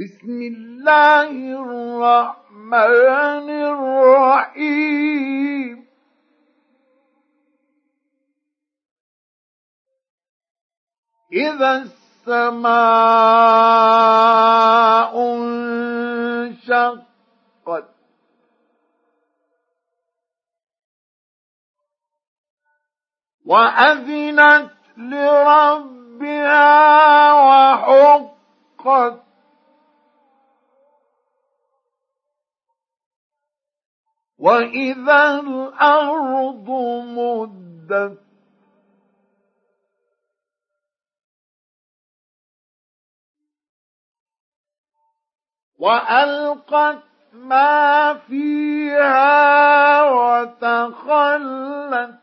بسم الله الرحمن الرحيم. إذا السماء انشقت. وأذنت لربها وحقت. وإذا الأرض مدت وألقت ما فيها وتخلت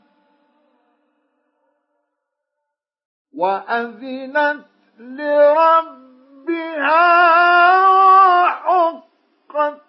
وأذنت لربها وحقت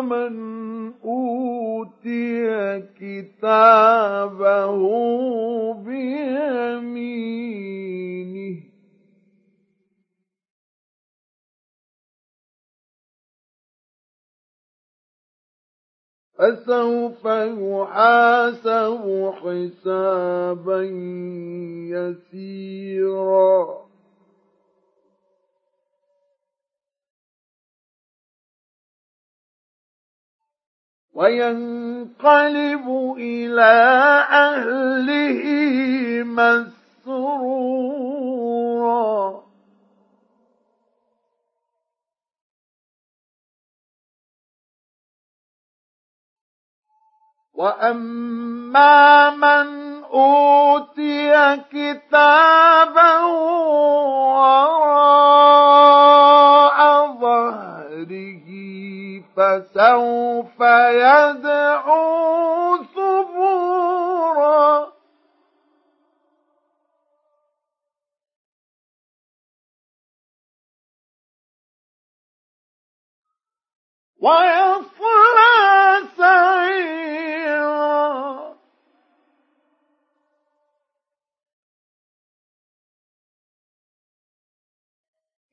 من أوتي كتابه بيمينه. فسوف يحاسب حسابا يسيرا. وينقلب إلى أهله مسرورا. وأما من أوتي كتابه وراء فسوف يدعو ثبورا. ويصلى سعيرا.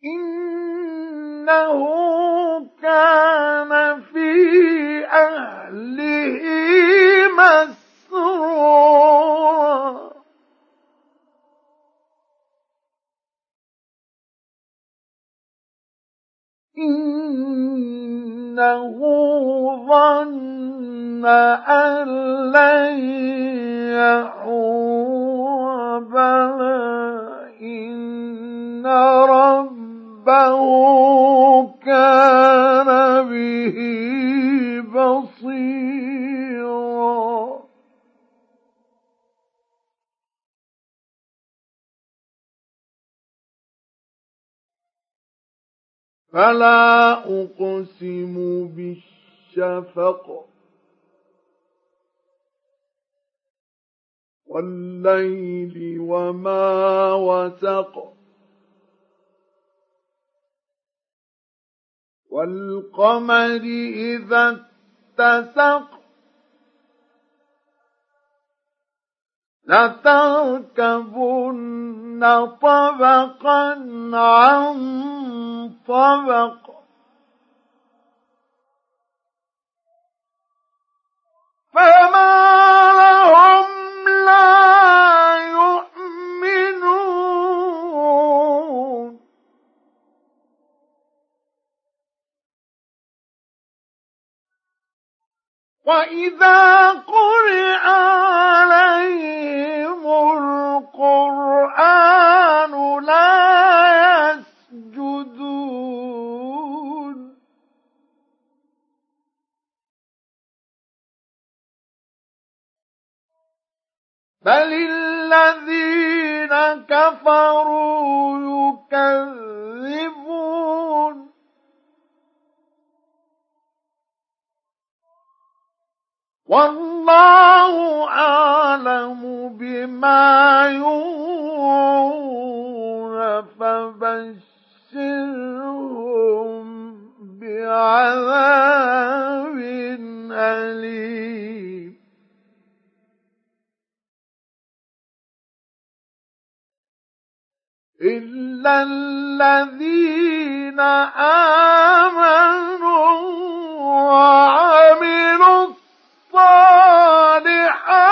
إنه كان مسرورا. إنه ظن أن لن يحور فلا أقسم بالشفق والليل وما وسق والقمر إذا اتسق لتركبن طبقا عن طبق. فما لهم لا يؤمنون. وإذا قرئ عليهم بل الذين كفروا يكذبون والله أعلم بما يوعون فبشرهم بعذاب أليم إلا الذين آمنوا وعملوا الصالحات